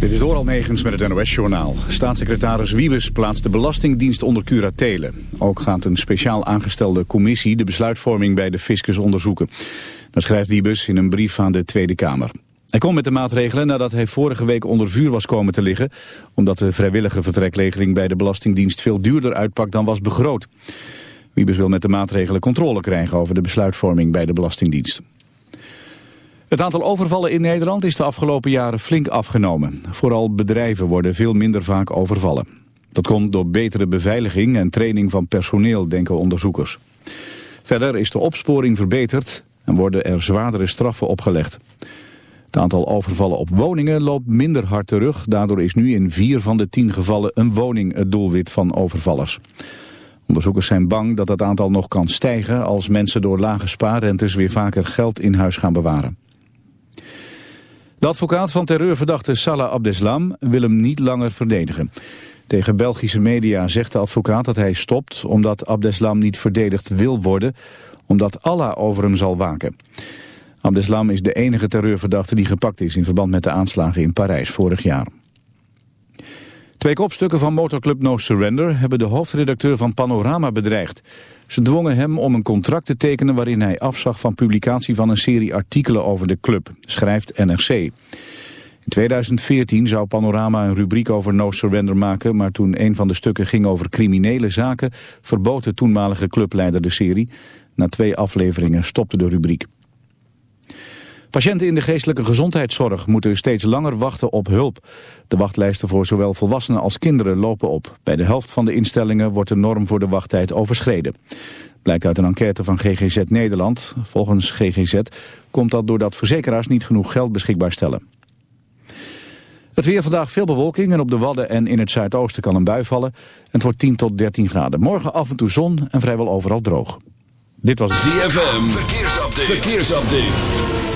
Dit is Doral Negens met het NOS-journaal. Staatssecretaris Wiebes plaatst de Belastingdienst onder curatelen. Ook gaat een speciaal aangestelde commissie de besluitvorming bij de fiscus onderzoeken. Dat schrijft Wiebes in een brief aan de Tweede Kamer. Hij komt met de maatregelen nadat hij vorige week onder vuur was komen te liggen... omdat de vrijwillige vertreklegeling bij de Belastingdienst veel duurder uitpakt dan was begroot. Wiebes wil met de maatregelen controle krijgen over de besluitvorming bij de Belastingdienst. Het aantal overvallen in Nederland is de afgelopen jaren flink afgenomen. Vooral bedrijven worden veel minder vaak overvallen. Dat komt door betere beveiliging en training van personeel, denken onderzoekers. Verder is de opsporing verbeterd en worden er zwaardere straffen opgelegd. Het aantal overvallen op woningen loopt minder hard terug. Daardoor is nu in vier van de tien gevallen een woning het doelwit van overvallers. Onderzoekers zijn bang dat het aantal nog kan stijgen als mensen door lage spaarrentes weer vaker geld in huis gaan bewaren. De advocaat van terreurverdachte Salah Abdeslam wil hem niet langer verdedigen. Tegen Belgische media zegt de advocaat dat hij stopt omdat Abdeslam niet verdedigd wil worden, omdat Allah over hem zal waken. Abdeslam is de enige terreurverdachte die gepakt is in verband met de aanslagen in Parijs vorig jaar. Twee kopstukken van motorclub No Surrender hebben de hoofdredacteur van Panorama bedreigd. Ze dwongen hem om een contract te tekenen waarin hij afzag van publicatie van een serie artikelen over de club, schrijft NRC. In 2014 zou Panorama een rubriek over No Surrender maken, maar toen een van de stukken ging over criminele zaken, verbood de toenmalige clubleider de serie. Na twee afleveringen stopte de rubriek. Patiënten in de geestelijke gezondheidszorg moeten steeds langer wachten op hulp. De wachtlijsten voor zowel volwassenen als kinderen lopen op. Bij de helft van de instellingen wordt de norm voor de wachttijd overschreden. Blijkt uit een enquête van GGZ Nederland. Volgens GGZ komt dat doordat verzekeraars niet genoeg geld beschikbaar stellen. Het weer vandaag veel bewolking en op de Wadden en in het zuidoosten kan een bui vallen. Het wordt 10 tot 13 graden. Morgen af en toe zon en vrijwel overal droog. Dit was ZFM. Verkeersupdate. Verkeersupdate.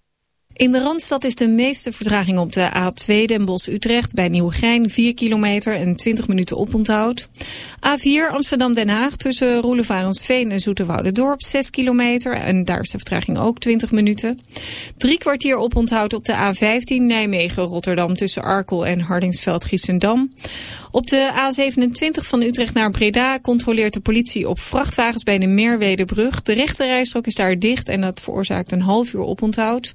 In de Randstad is de meeste vertraging op de A2 Den Bosch-Utrecht bij Nieuwegein 4 kilometer en 20 minuten oponthoud. A4 Amsterdam-Den Haag tussen Roelevarensveen en Dorp 6 kilometer en daar is de vertraging ook 20 minuten. Drie kwartier oponthoud op de A15 Nijmegen-Rotterdam tussen Arkel en Hardingsveld-Giessendam. Op de A27 van Utrecht naar Breda controleert de politie op vrachtwagens bij de Meerwedebrug. De rechterrijstrook is daar dicht en dat veroorzaakt een half uur oponthoud.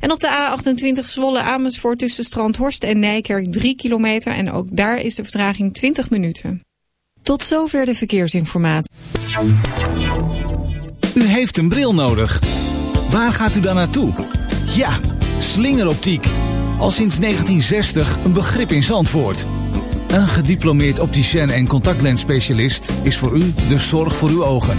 En op de A28 Zwolle Amersfoort tussen Strandhorst en Nijkerk 3 kilometer. En ook daar is de vertraging 20 minuten. Tot zover de verkeersinformatie. U heeft een bril nodig. Waar gaat u dan naartoe? Ja, slingeroptiek. Al sinds 1960 een begrip in Zandvoort. Een gediplomeerd opticien en contactlensspecialist is voor u de zorg voor uw ogen.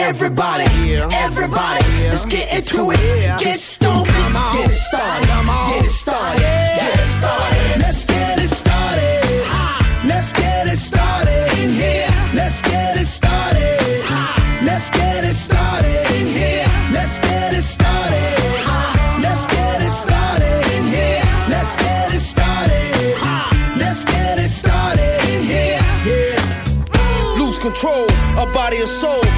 Everybody, everybody, let's get into it. Get stupid, get it started, get it started, get it started. Let's get it started. Let's get it started in here. Let's get it started. Let's get it started in here. Let's get it started. Let's get it started in here. Let's get it started. Let's get it started in here. Yeah. lose control of body and soul.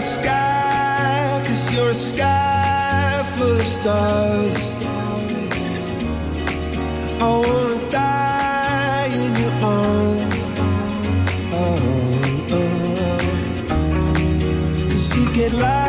a sky, cause you're a sky full of stars. I wanna die in your arms. Oh, oh. oh. Cause you get lost.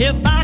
If I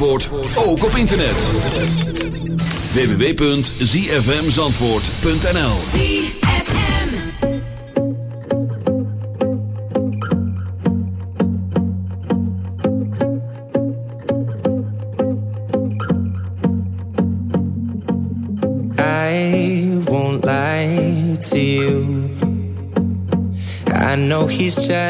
Zandvoort ook op internet. www.zfmzandvoort.nl I won't lie to you I know he's just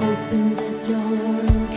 Open the door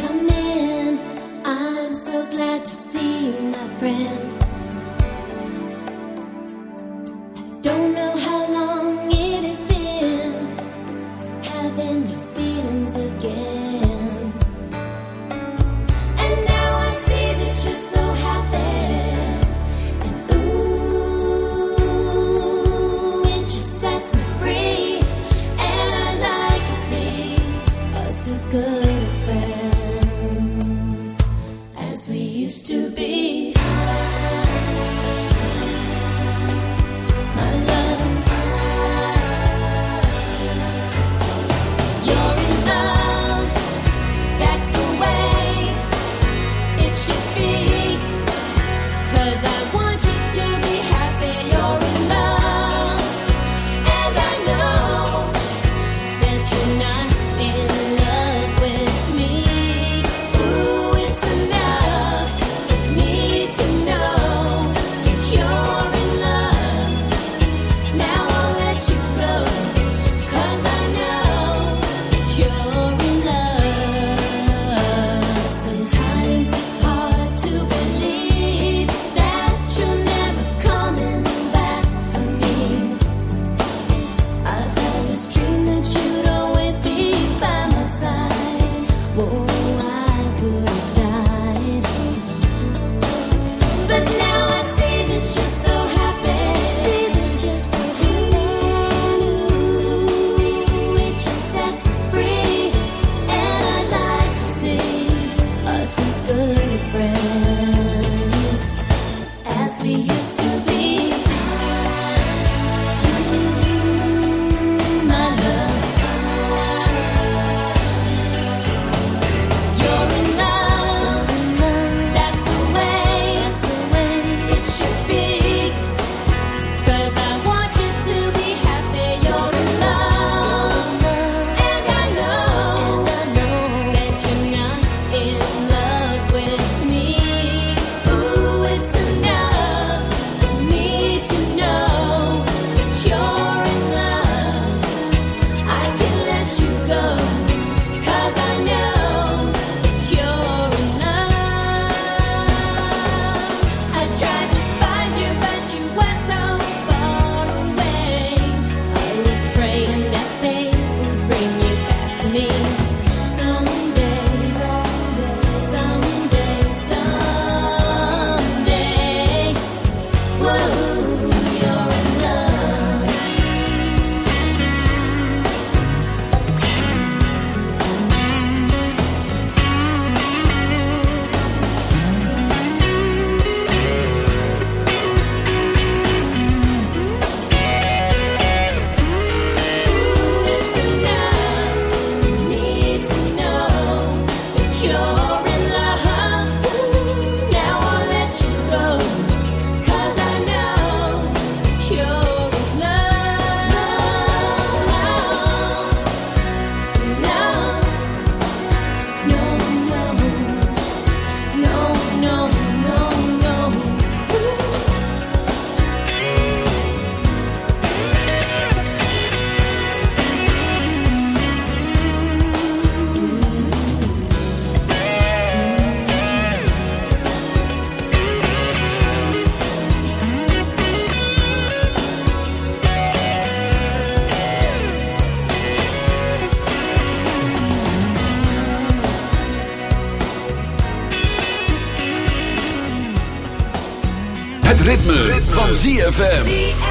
ZFM.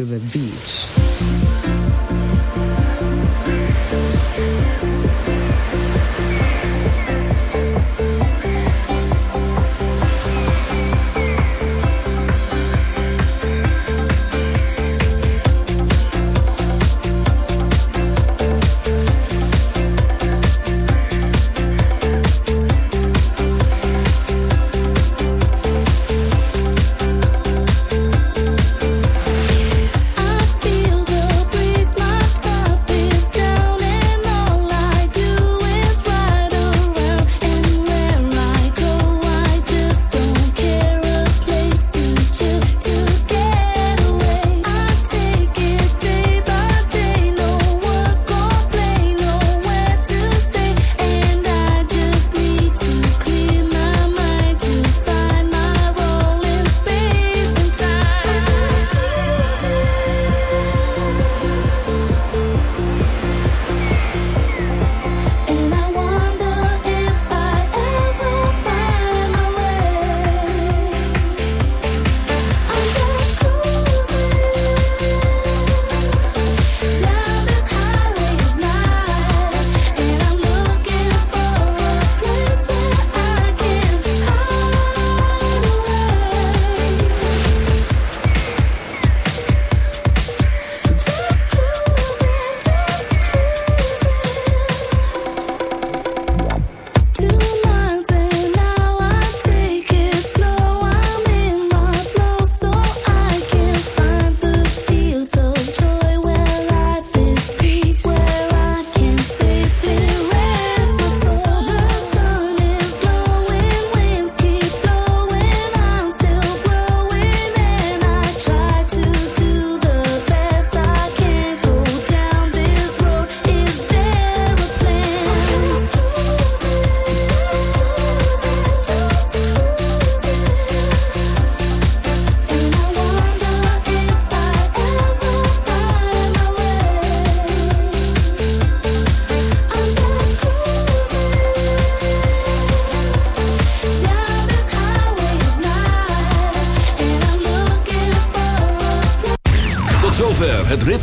to the beach.